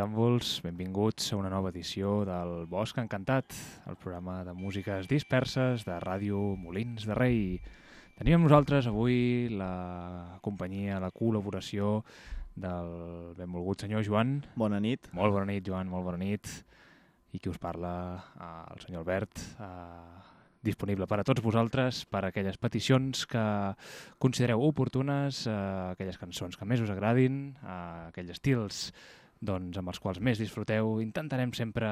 noctàmbuls, benvinguts a una nova edició del Bosc Encantat, el programa de músiques disperses de ràdio Molins de Rei. Tenim amb nosaltres avui la companyia, la col·laboració del benvolgut senyor Joan. Bona nit. Molt bona nit, Joan, molt bona nit. I qui us parla, eh, el senyor Albert, eh, disponible per a tots vosaltres, per a aquelles peticions que considereu oportunes, eh, aquelles cançons que més us agradin, eh, aquells estils doncs, amb els quals més disfruteu. Intentarem sempre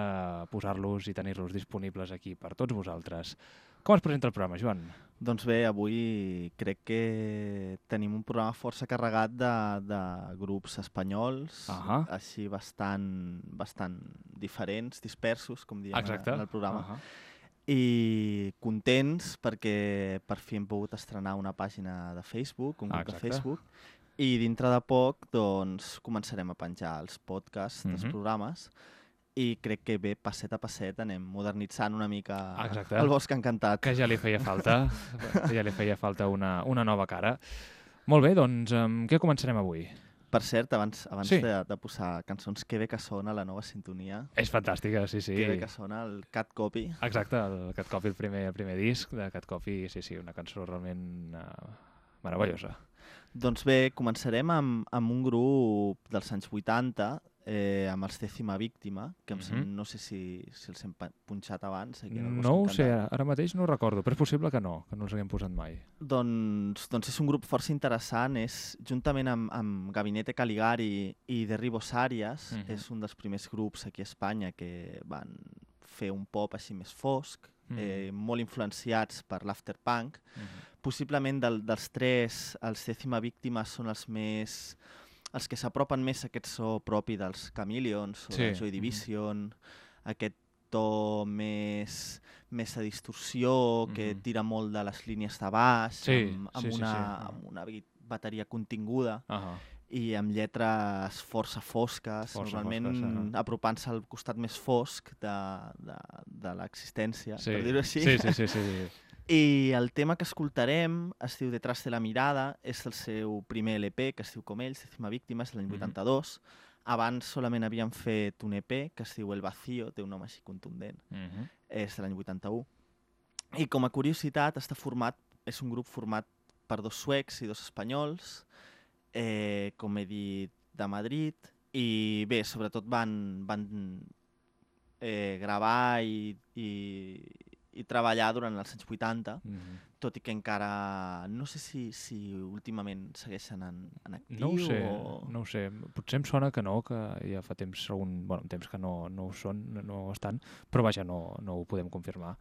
posar-los i tenir-los disponibles aquí per tots vosaltres. Com es presenta el programa, Joan? Doncs bé, avui crec que tenim un programa força carregat de, de grups espanyols, Ahà. així bastant, bastant diferents, dispersos, com diem Exacte. en el programa. Ahà. I contents perquè per fi hem pogut estrenar una pàgina de Facebook, un Ah, grup de exacte. Facebook, i dintre de poc doncs, començarem a penjar els podcasts dels Mhm. programes i crec que bé, passet a passet, anem modernitzant una mica Exacte. el bosc encantat. Que ja li feia falta, ja li feia falta una, una nova cara. Molt bé, doncs amb què començarem avui? Per cert, abans, abans Sí. de, de posar cançons, que bé que sona la nova sintonia, És fantàstica, sí, sí. que bé que sona el Cat Copy. Exacte, el Cat Coffee, el primer, el primer disc de Cat Coffee, sí, sí, una cançó realment uh, meravellosa. Doncs bé, començarem amb, amb un grup dels anys 80, eh, amb els Dècima Víctima, que sem- Mhm. no sé si, si els hem punxat abans. Aquí Bosc No ho sé, ara, ara mateix no recordo, però és possible que no, que no els haguem posat mai. Doncs, doncs és un grup força interessant, és juntament amb, amb Gabinete Caligari i Derribos Àries, Mhm. és un dels primers grups aquí a Espanya que van fer un pop així més fosc, Mhm. eh, molt influenciats per l'afterpunk. Mhm. Possiblement del, dels tres, els Dècima Víctima són els més els que s'apropen més a aquest so propi dels Chameleons o Sí, de Joy mhm. Division, aquest to més, més de distorsió, que Mhm. tira molt de les línies de baix, Sí, amb, amb, sí, sí, una, sí. amb una bateria continguda Ahà. I amb lletres força fosques, Força normalment fosques, ahà. apropant-se al costat més fosc de, de, de l'existència, Sí. per dir-ho així. Sí, sí, sí, sí, sí. I el tema que escoltarem es diu Detrás de la mirada, és el seu primer LP, que es diu com ells, Décima Víctima, és l'any Mhm. 82. Abans solament havien fet un EP que es diu El Vacío, té un nom així contundent, Mhm. és de l'any 81. I com a curiositat, està format, és un grup format per dos suecs i dos espanyols, eh, com he dit, de Madrid, i bé, sobretot van, van eh, gravar i, i, i treballar durant els anys 80, Mhm. tot i que encara no sé si, si últimament segueixen en, en actiu No ho sé, o... no ho sé. Potser em sona que no, que ja fa temps, algun, bueno, temps que no, no ho són, no, no ho estan, però vaja, no, no ho podem confirmar.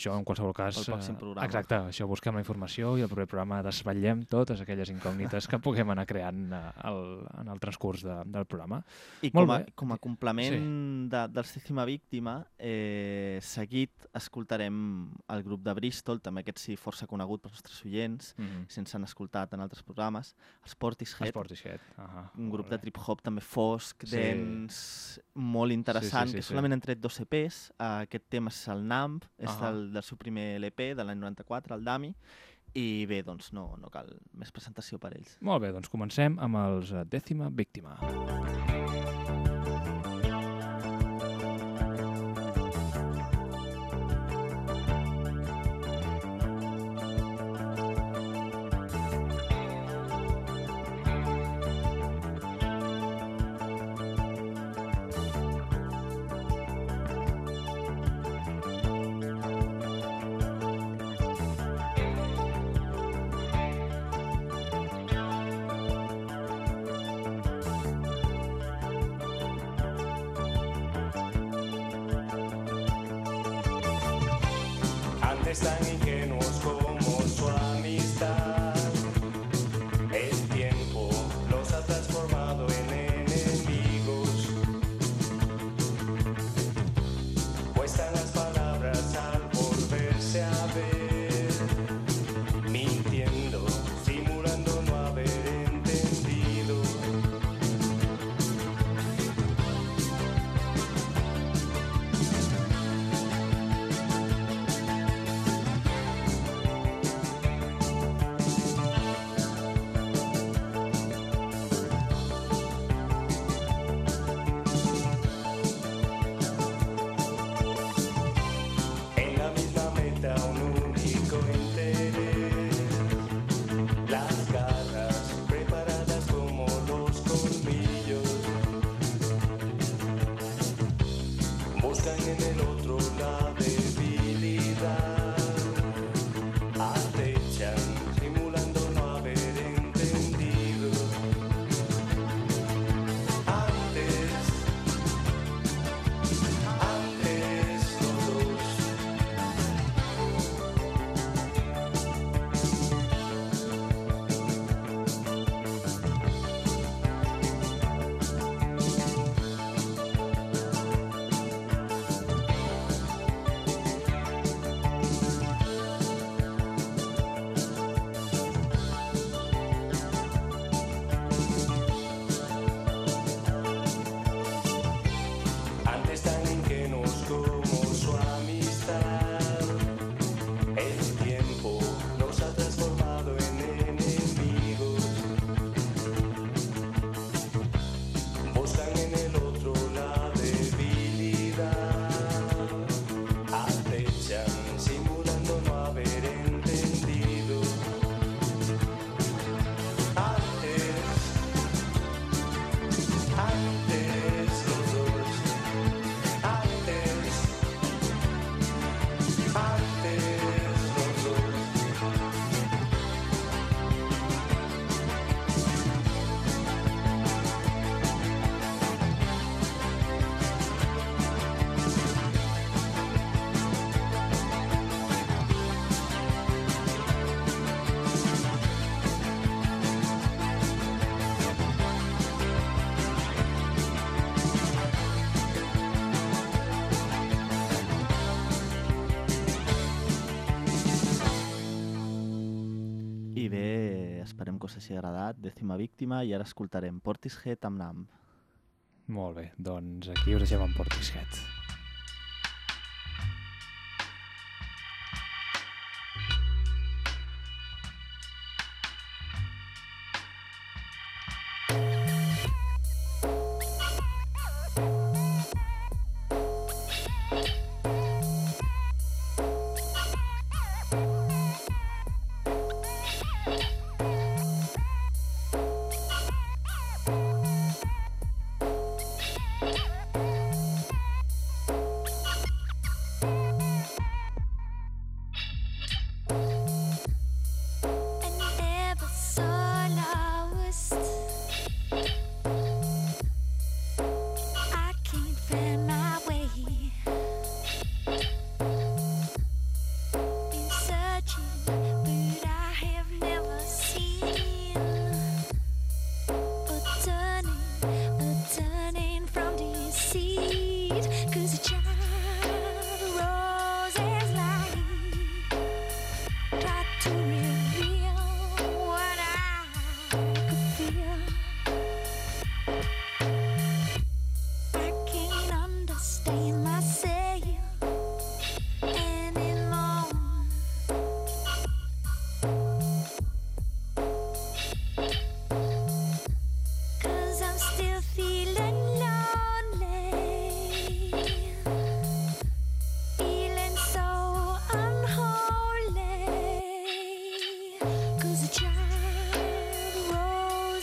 Això, en qualsevol cas... Pel pròxim eh, programa. Exacte, això, busquem la informació i al proper programa desvetllem totes aquelles incògnites que puguem anar creant eh, el, en el transcurs de, del programa. I Molt com a, bé. com a complement de, del Décima Víctima, eh, seguit escoltarem el grup de Bristol, també aquest sí força conegut pels nostres oients, Mm -hmm. si ens han escoltat en altres programes, els Portishead, Sportishead. Uh un grup de trip-hop també fosc, Sí. dens, molt interessant, sí, que sí. solament han tret dos EPs. Uh, aquest tema és el NAMP, és Ahà. Del, seu primer LP de l'any 94, el Dami, i bé, doncs no, no cal més presentació per ells. Molt bé, doncs comencem amb els eh, Dècima Víctima. Antes understanding us hagi agradat, Dècima Víctima, i ara escoltarem Portishead amb Nam. Molt bé, doncs aquí us deixem amb Portishead.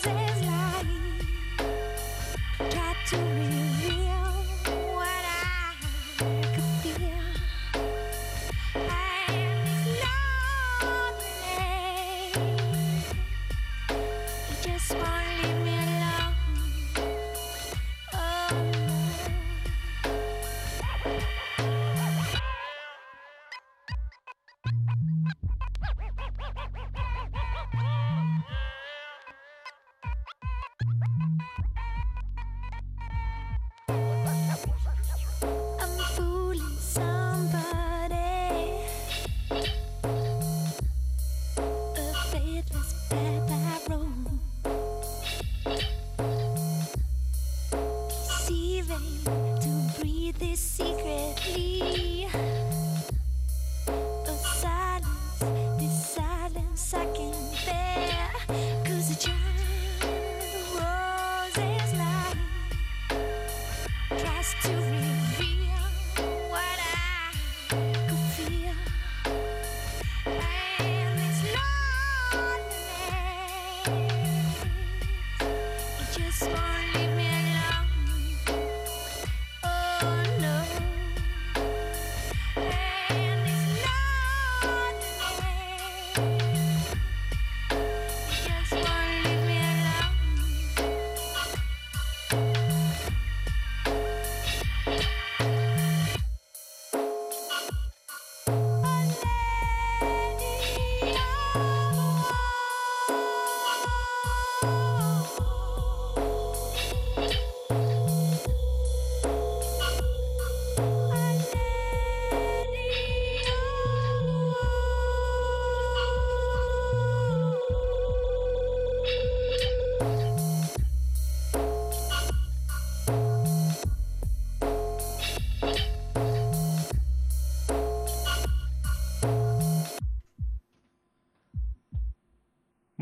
roses.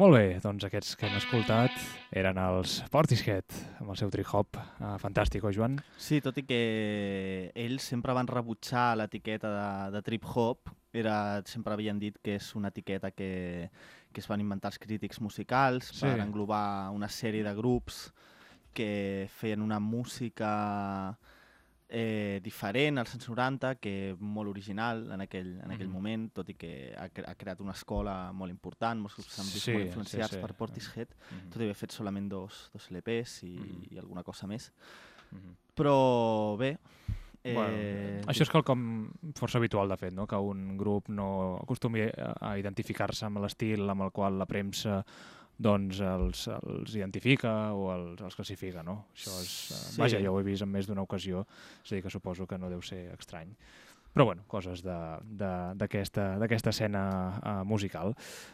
Molt bé, doncs aquests que hem escoltat eren els Portishead, amb el seu trip-hop. Uh, fantàstic, oi, Joan? Sí, tot i que ells sempre van rebutjar l'etiqueta de, de trip-hop, era, sempre havien dit que és una etiqueta que, que es van inventar els crítics musicals Sí. per englobar una sèrie de grups que feien una música eh, diferent als anys 90, que molt original en aquell, en aquell Mhm. moment, tot i que ha, cre- ha creat una escola molt important, molts grups s'han vist Sí, molt sí, influenciats sí. per Portishead, Mhm. tot i haver fet solament dos, dos LPs i, Mhm. i alguna cosa més. Mhm. Però bé... Eh, Bueno, això és quelcom força habitual, de fet, no? que un grup no acostumi a identificar-se amb l'estil amb el qual la premsa doncs els, els identifica o els, els classifica, no? Això és... Sí. Sí. Vaja, jo ho he vist en més d'una ocasió, és a dir, que suposo que no deu ser estrany. Però, bueno, coses de- de- d'aquesta d'aquesta escena uh, musical.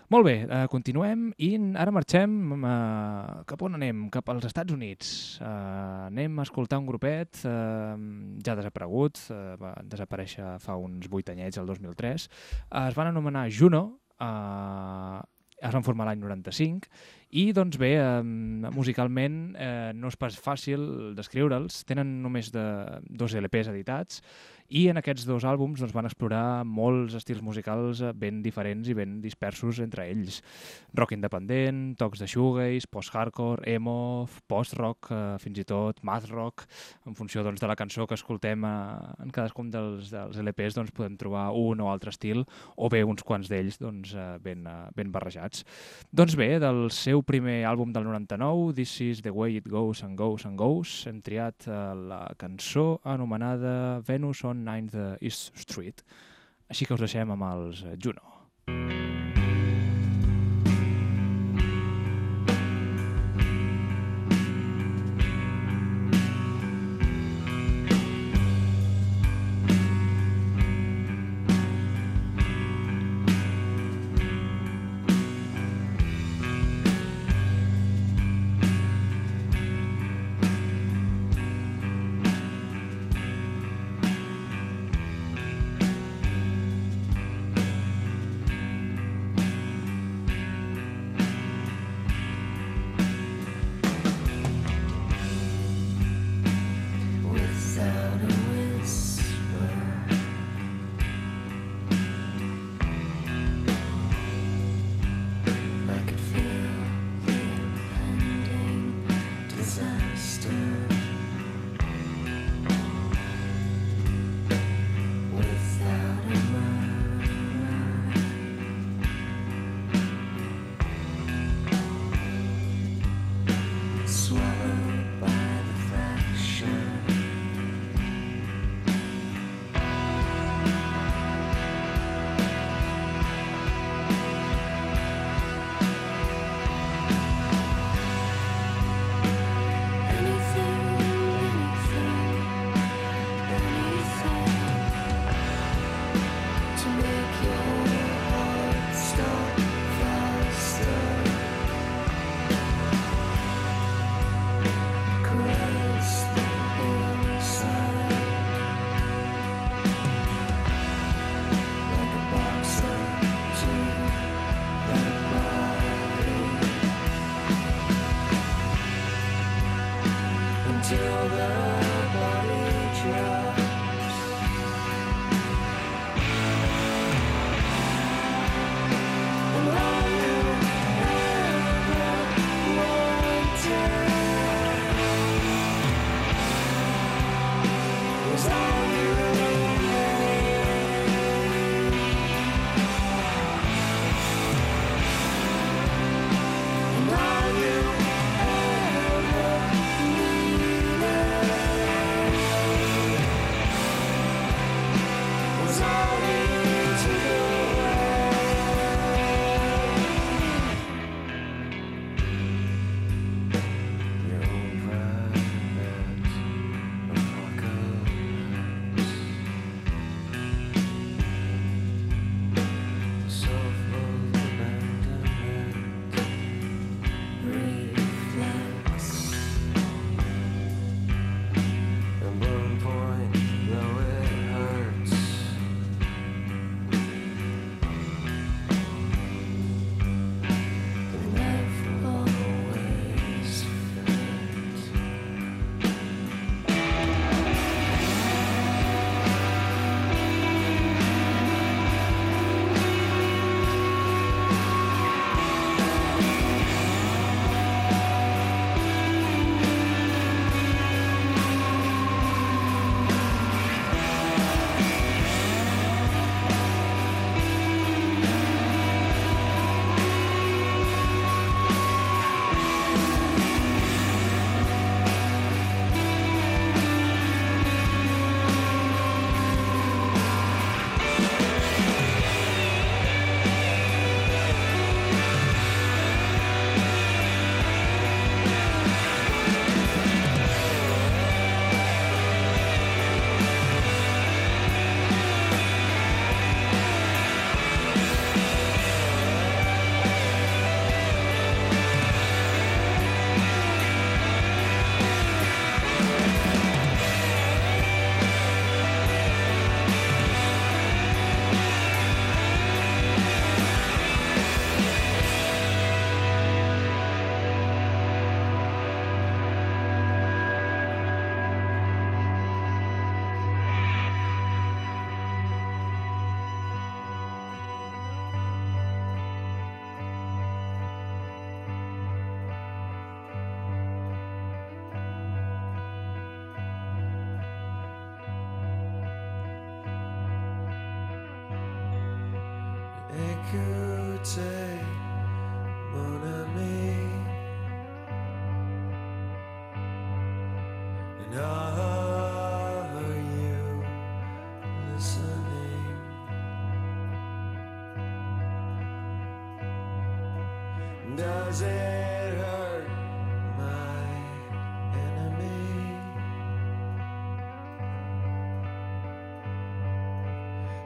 Molt bé, uh, continuem i ara marxem uh, cap on anem? Cap als Estats Units. Uh, anem a escoltar un grupet uh, ja desaparegut, uh, va desaparèixer fa uns vuit anyets, el 2003. Uh, es van anomenar Juno, uh, es van formar l'any 95 i doncs bé, eh, musicalment eh, no és pas fàcil descriure'ls, tenen només de dos LPs editats i en aquests dos àlbums doncs, van explorar molts estils musicals eh, ben diferents i ben dispersos entre ells. Rock independent, tocs de shoegaze, post-hardcore, emo, post-rock, eh, fins i tot math rock, en funció doncs, de la cançó que escoltem eh, en cadascun dels, dels LPs doncs, podem trobar un o altre estil o bé uns quants d'ells doncs, eh, ben, eh, ben barrejats. Doncs bé, del seu primer àlbum del 99, This is the way it goes and goes and goes, hem triat eh, la cançó anomenada Venus on 9th East Street. Així que us deixem amb els eh, Juno. Venus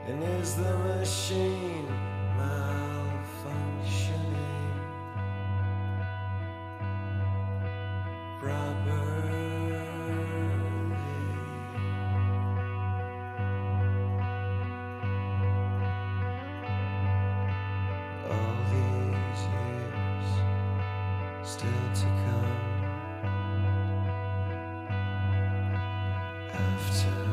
And is the machine have to.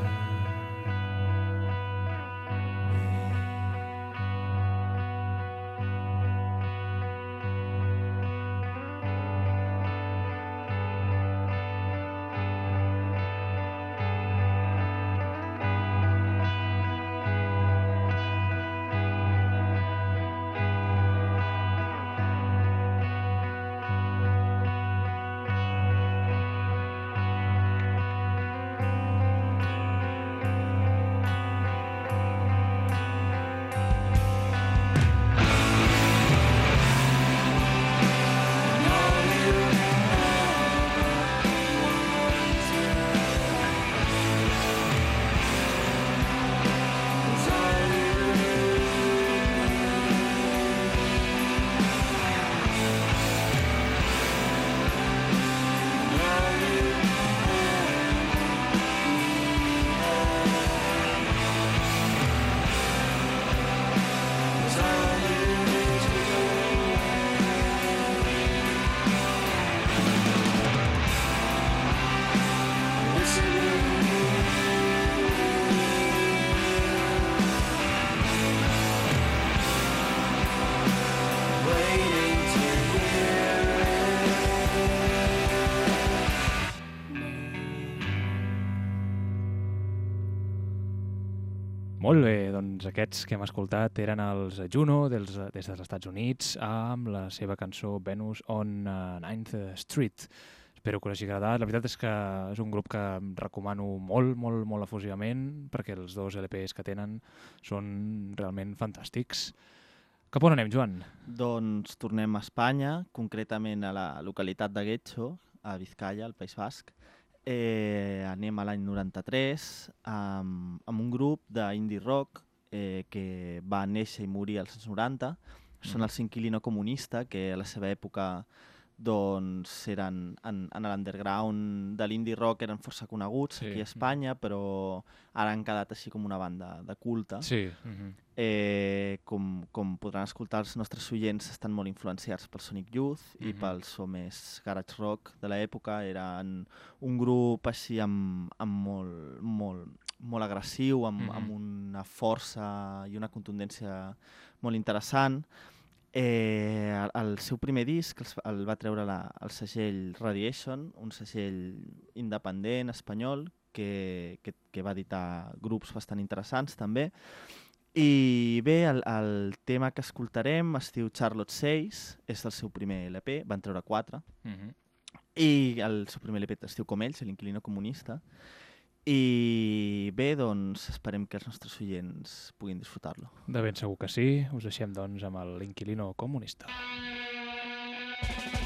Molt bé, doncs aquests que hem escoltat eren els Juno dels, des dels Estats Units amb la seva cançó Venus on uh, 9th Street. Espero que us hagi agradat. La veritat és que és un grup que recomano molt, molt, molt efusivament perquè els dos LPs que tenen són realment fantàstics. Cap on anem, Joan? Doncs tornem a Espanya, concretament a la localitat de Guetxo, a Vizcaya, al País Basc. Eh, anem a l'any 93 amb, amb un grup d'indie rock eh, que va néixer i morir als anys 90. Són els Inquilino Comunista, que a la seva època doncs eren en, en l'underground de l'indie rock eren força coneguts Sí. aquí a Espanya, però ara han quedat així com una banda de culte. Sí. Uh -huh. Eh, com, com podran escoltar, els nostres oients estan molt influenciats pel Sonic Youth i Mhm. pel so més garage rock de l'època. Eren un grup així amb, amb molt, molt, molt agressiu, amb, Mhm. amb una força i una contundència molt interessant. Eh, el, el seu primer disc els- el va treure la, el segell Radiation, un segell independent espanyol que, que, que va editar grups bastant interessants també. I bé, el, el tema que escoltarem es diu Charlotte 6, és del seu primer LP, van treure 4, Uh -huh. i el seu primer LP es diu com ells, l'inquilino comunista. I bé, doncs esperem que els nostres oients puguin disfrutar-lo. De ben segur que sí. Us deixem, doncs, amb l'inquilino comunista. Charlotte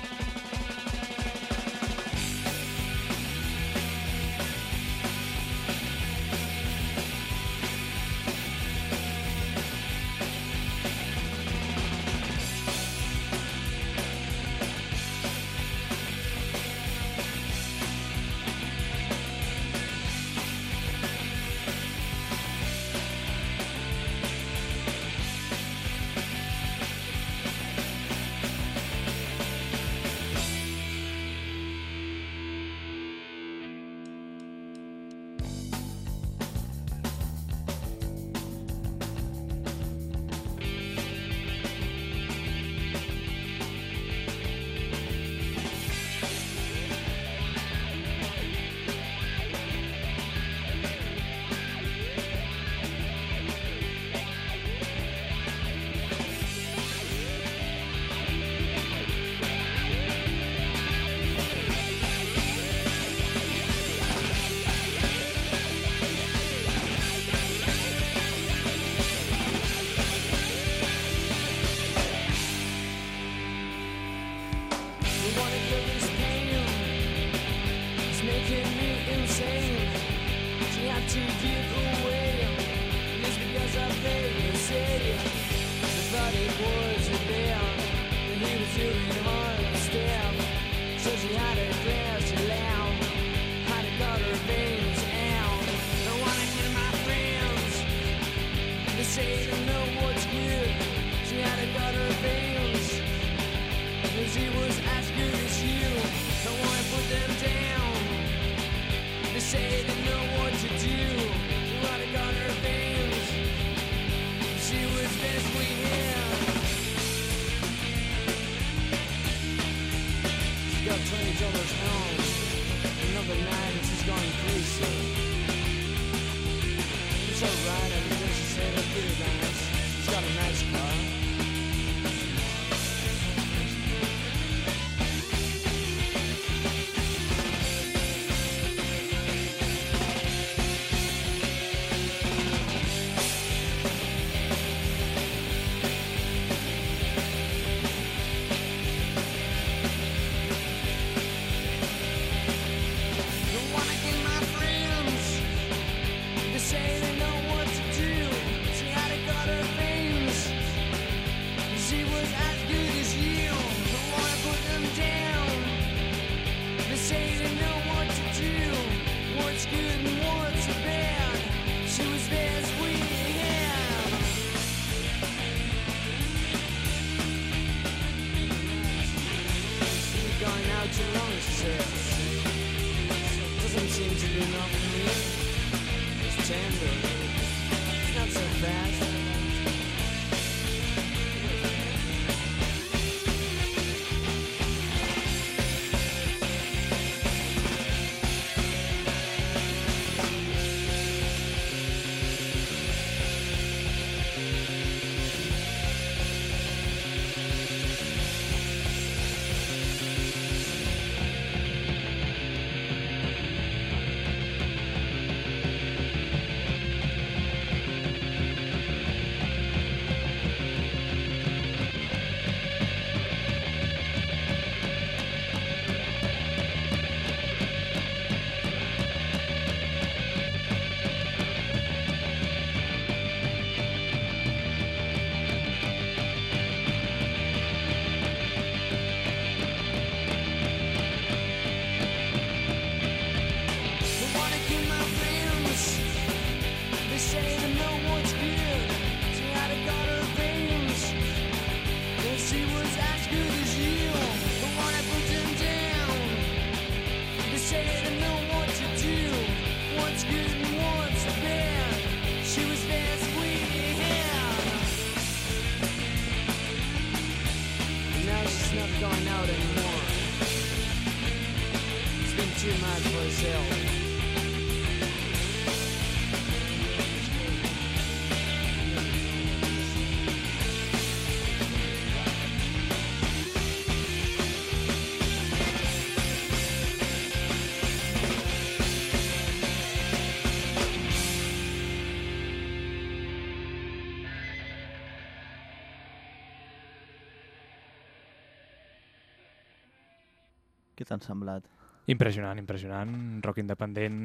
Què t'han semblat? Impressionant, impressionant. Rock independent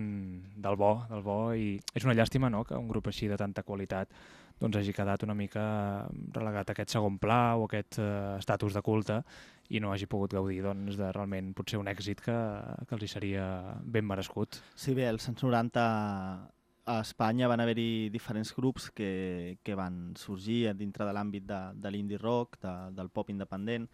del bo, del bo. I és una llàstima no, que un grup així de tanta qualitat doncs, hagi quedat una mica relegat a aquest segon pla o aquest eh, estatus de culte i no hagi pogut gaudir doncs, de realment potser un èxit que, que els hi seria ben merescut. Sí, bé, anys 90 a Espanya van haver-hi diferents grups que, que van sorgir dintre de l'àmbit de, de l'indie rock, de, del pop independent,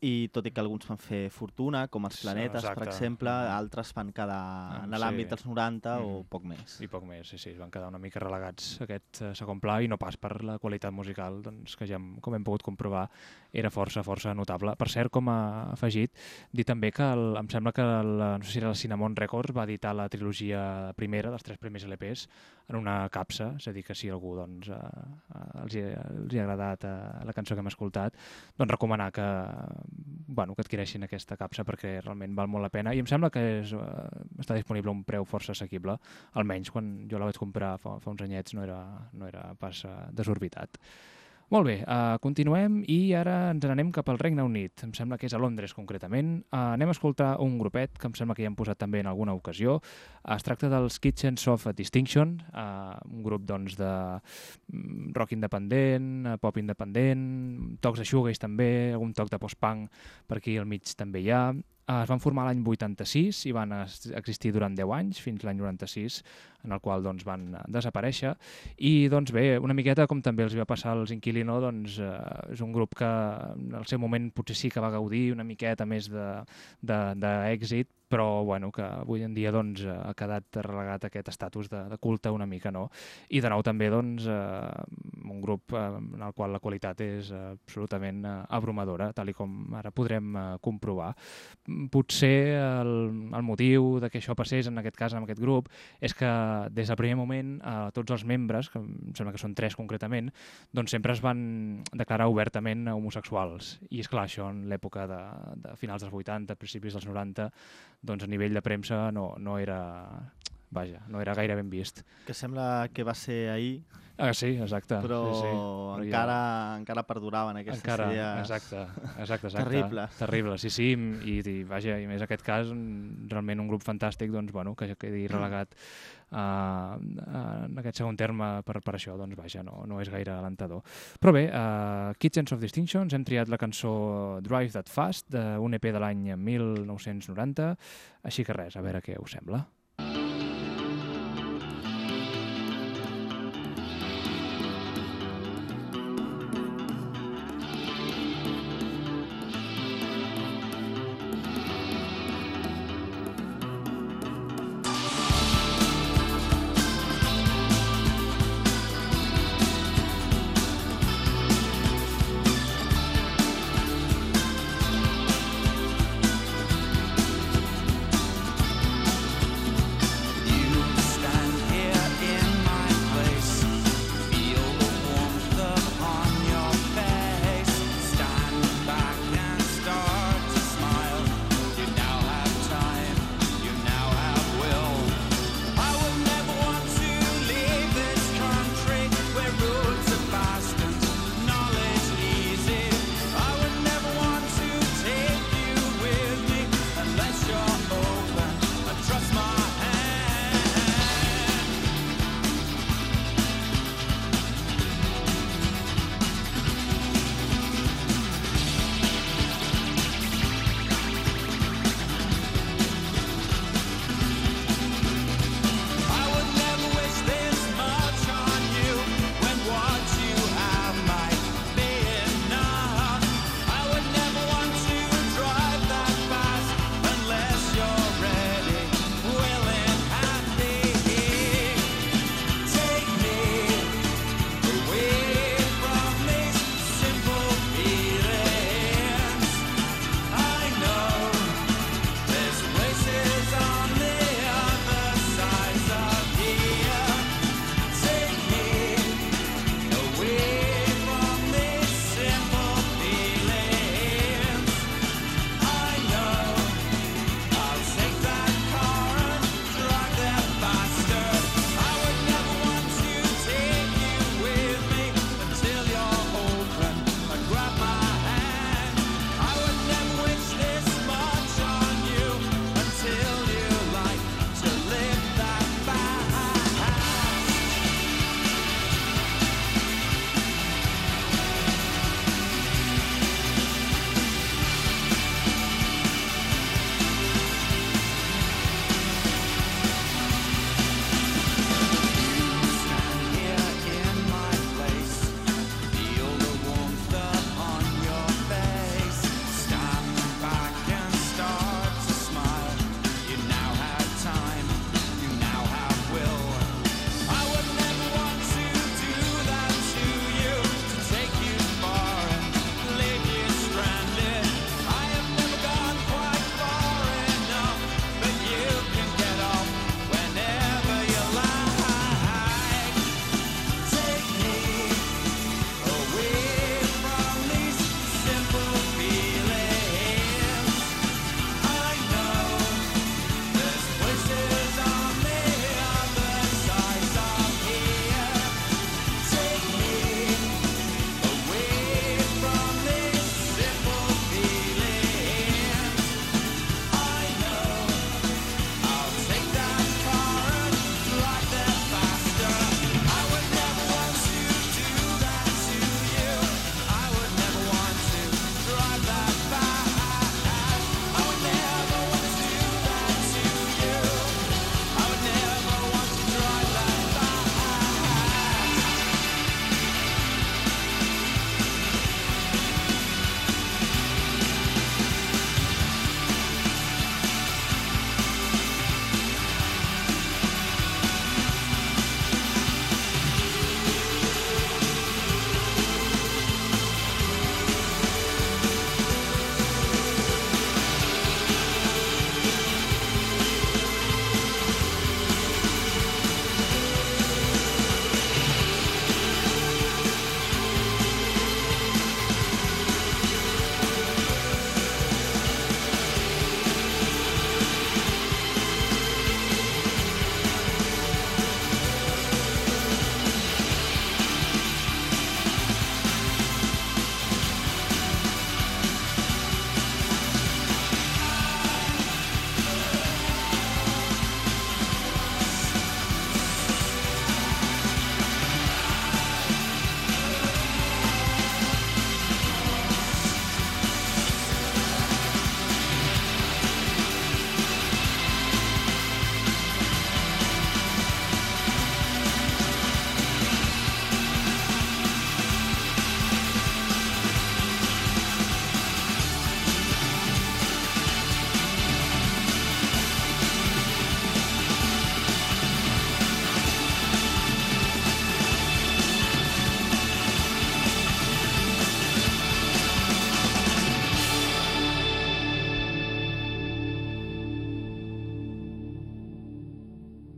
i tot i que alguns van fer fortuna, com els Sí, Planetes, per exacte. exemple, Mhm. altres van quedar Ah, en sí. l'àmbit dels 90 o Mhm. poc més. I poc més, sí, sí, es van quedar una mica relegats aquest eh, segon pla i no pas per la qualitat musical, doncs, que ja hem, com hem pogut comprovar era força, força notable. Per cert, com a afegit, dir també que el, em sembla que la, no sé si era el Cinnamon Records va editar la trilogia primera dels tres primers LPs en una capsa, és a dir, que si algú doncs, eh, eh, els, hi, els hi ha agradat eh, la cançó que hem escoltat, doncs recomanar que, bueno, que adquireixin aquesta capsa perquè realment val molt la pena i em sembla que és, eh, està disponible a un preu força assequible, almenys quan jo la vaig comprar fa, fa uns anyets no era, no era pas eh, desorbitat. Molt bé, uh, continuem i ara ens n'anem cap al Regne Unit. Em sembla que és a Londres, concretament. Uh, anem a escoltar un grupet que em sembla que ja hem posat també en alguna ocasió. Uh, es tracta dels Kitchens of Distinction, uh, un grup doncs, de mm, rock independent, pop independent, tocs de shoegaze també, algun toc de post-punk per aquí al mig també hi ha. Eh, es van formar l'any 86 i van existir durant 10 anys, fins l'any 96, en el qual doncs, van eh, desaparèixer. I doncs bé, una miqueta com també els va passar als Inquilino, doncs, eh, és un grup que en el seu moment potser sí que va gaudir una miqueta més d'èxit, però bueno, que avui en dia doncs, eh, ha quedat relegat aquest estatus de, de culte una mica, no? I de nou també doncs, eh, un grup eh, en el qual la qualitat és absolutament eh, abrumadora, tal i com ara podrem comprovar. Mm, Potser el, el motiu de que això passés en aquest cas amb aquest grup és que des del primer moment eh, tots els membres, que em sembla que són tres concretament, doncs sempre es van declarar obertament homosexuals. I és clar, això en l'època de, de finals dels 80, principis dels 90, doncs a nivell de premsa no, no era vaja, no era gaire ben vist. Que sembla que va ser ahir, Ah, sí, exacte. però sí, sí. Però encara, encara perduraven aquestes encara, idees. exacte, exacte, exacte. Terribles. Terrible, sí, sí, i, i vaja, i més aquest cas, mm, realment un grup fantàstic, doncs, bueno, que ja quedi relegat uh, en aquest segon terme per, per això, doncs, vaja, no, no és gaire alentador. Però bé, uh, Kitchens of Distinctions, hem triat la cançó Drive That Fast, d'un EP de l'any 1990, així que res, a veure què us sembla.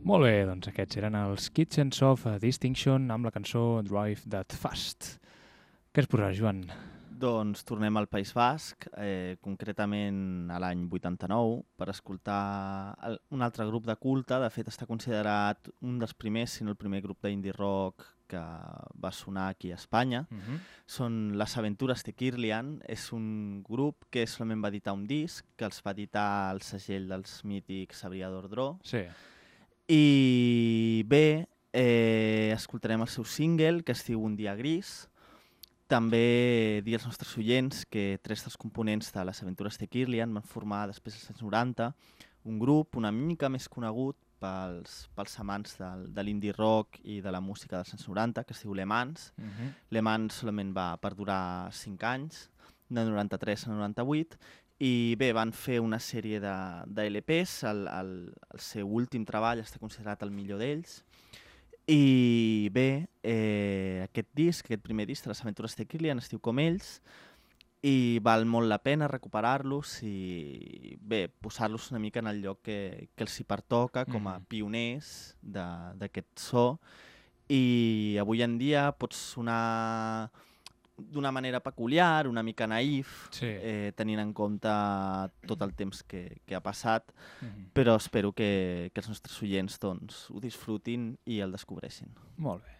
Molt bé, doncs aquests eren els Kitchens of Distinction amb la cançó Drive That Fast. Què es posarà, Joan? Doncs tornem al País Basc, eh, concretament a l'any 89, per escoltar el, un altre grup de culte. De fet, està considerat un dels primers, si no el primer grup d'indie rock que va sonar aquí a Espanya. Uh -huh. Són Les Aventures de Kirlian. És un grup que solament va editar un disc, que els va editar el segell dels mítics Abriador Dro. Sí. I bé, eh, escoltarem el seu single, que es diu Un dia gris. També dir als nostres oients que tres dels components de les aventures de Kirlian van formar després dels anys 90 un grup una mica més conegut pels, pels amants del, de l'indie rock i de la música dels anys 90, que es diu Le Mans. Uh -huh. Le Mans solament va perdurar 5 anys, de 93 a 98, i bé, van fer una sèrie de, de LPs, el, el, el seu últim treball està considerat el millor d'ells, i bé, eh, aquest disc, aquest primer disc de les aventures de Kirlian es diu Com ells, i val molt la pena recuperar-los i bé, posar-los una mica en el lloc que, que els hi pertoca com a Mhm. pioners de- d'aquest so i avui en dia pot sonar d'una manera peculiar, una mica naïf, Sí. eh, tenint en compte tot el temps que, que ha passat, Uh -huh. però espero que, que els nostres oients doncs, ho disfrutin i el descobreixin. Molt bé.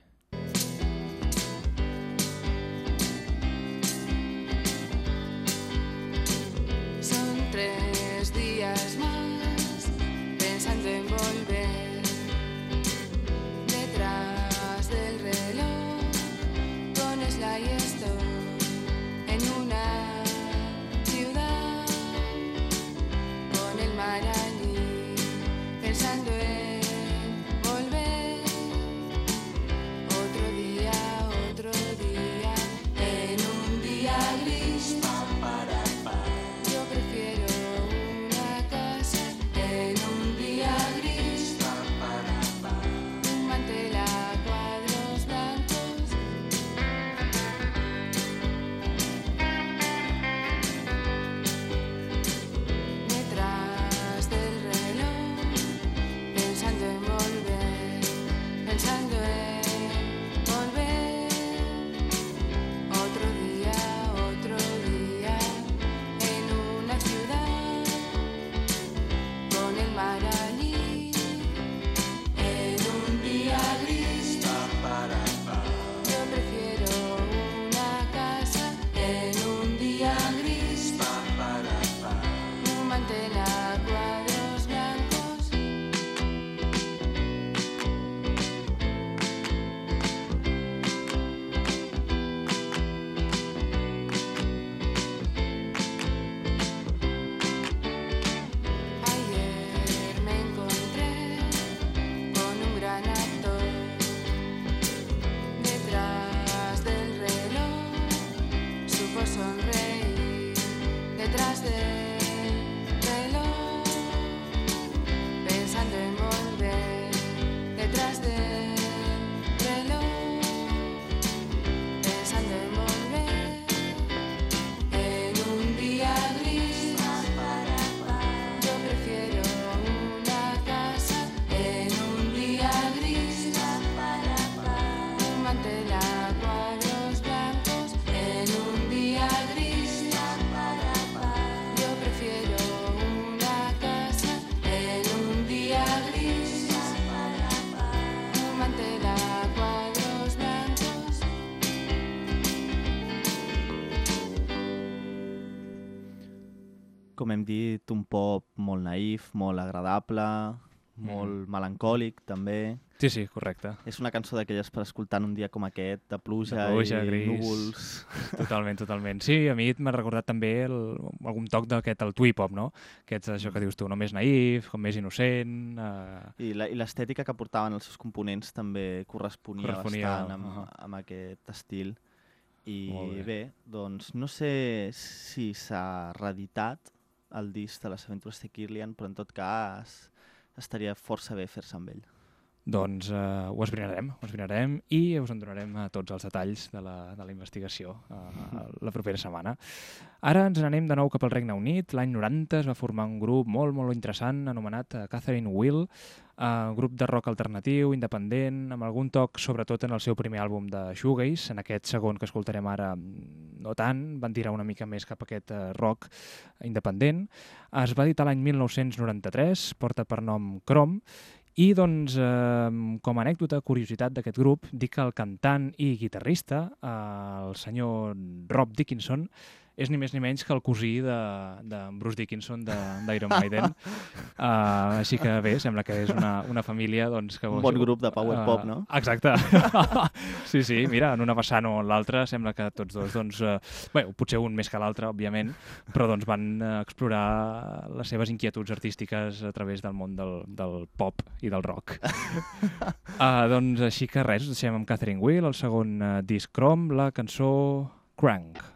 Com hem dit, un pop molt naïf, molt agradable, molt melancòlic també. Sí, sí, correcte. És una cançó d'aquelles per escoltar en un dia com aquest, de pluja, De pluja, i gris. núvols. Totalment, totalment. Sí, a mi m'ha recordat també el, algun toc d'aquest, el twee-pop, no? Aquest, això que dius tu, no més naïf, com més innocent... Eh... I l'estètica que portaven els seus components també corresponia, Corresponia, bastant amb, ahà. amb aquest estil. I bé. bé, doncs no sé si s'ha reeditat el disc de les aventures de Kirlian, però en tot cas estaria força bé fer-se amb ell. Doncs eh, ho esbrinarem, ho esbrinarem i us en donarem eh, tots els detalls de la, de la investigació eh, la propera setmana. Ara ens n'anem de nou cap al Regne Unit. L'any 90 es va formar un grup molt, molt interessant anomenat eh, Catherine Will, eh, grup de rock alternatiu, independent, amb algun toc sobretot en el seu primer àlbum de Shoegaze. En aquest segon que escoltarem ara no tant, van tirar una mica més cap a aquest eh, rock independent. Es va editar l'any 1993, porta per nom Chrome, i doncs, eh, com a anècdota, curiositat d'aquest grup, dic que el cantant i guitarrista, eh, el senyor Rob Dickinson, és ni més ni menys que el cosí de, de Bruce Dickinson de- d'Iron Maiden. uh, així que bé, sembla que és una, una família doncs, que... Un bon grup de power pop, no? Exacte. sí, sí, mira, en una vessant o en l'altra sembla que tots dos, doncs, uh, bé, potser un més que l'altre, òbviament, però doncs van uh, explorar les seves inquietuds artístiques a través del món del, del pop i del rock. uh, doncs així que res, deixem amb Catherine Will, el segon uh, disc Chrome, la cançó Crank.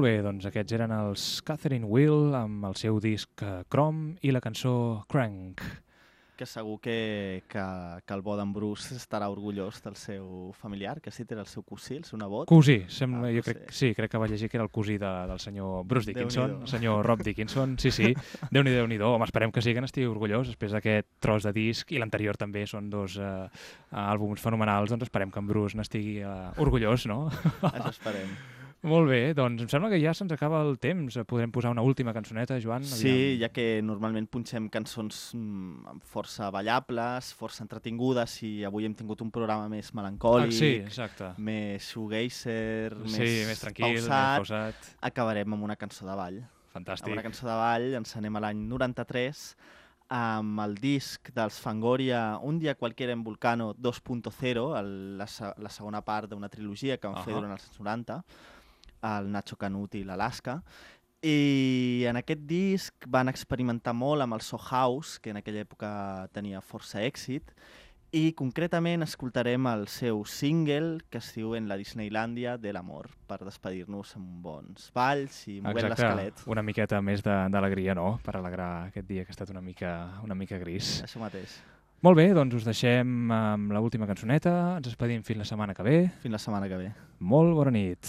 Molt bé, doncs aquests eren els Catherine Will amb el seu disc eh, Chrome i la cançó Crank. que segur que, que, que el bo d'en Bruce estarà orgullós del seu familiar, que sí, era el seu cosí, el seu nebot. Cosí, sembla, Ah, jo crec, sí, crec que va llegir que era el cosí de, del senyor Bruce Dickinson, el senyor Rob Dickinson, sí, sí, déu nhi déu home, esperem que sí, que n'estigui orgullós, després d'aquest tros de disc, i l'anterior també són dos eh, àlbums fenomenals, doncs esperem que en Bruce n'estigui eh, orgullós, no? Això esperem. Molt bé, doncs em sembla que ja se'ns acaba el temps, podrem posar una última cançoneta, Joan? Sí, ja que normalment punxem cançons mm, força ballables, força entretingudes, i avui hem tingut un programa més Ah, melancòlic, sí, exacte. més shoegazer, Sí, més, més tranquil, més pausat, pausat. acabarem amb una cançó de ball. Amb Fantàstic. una cançó de ball ens anem a l'any 93 amb el disc dels Fangoria Un dia qualquiera en Vulcano 2.0, el- la, la segona part d'una trilogia que van fer Ahà. durant els anys 90, el Nacho Canut i l'Alaska. I en aquest disc van experimentar molt amb el So House, que en aquella època tenia força èxit, i concretament escoltarem el seu single que es diu En la Disneylàndia de l'amor, per despedir-nos amb bons balls i movent l'esquelet. una miqueta més d'alegria, no?, per alegrar aquest dia que ha estat una mica, una mica gris. Això mateix. Molt bé, doncs us deixem amb l'última cançoneta, ens despedim fins la setmana que ve. Fins la setmana que ve. Molt bona nit.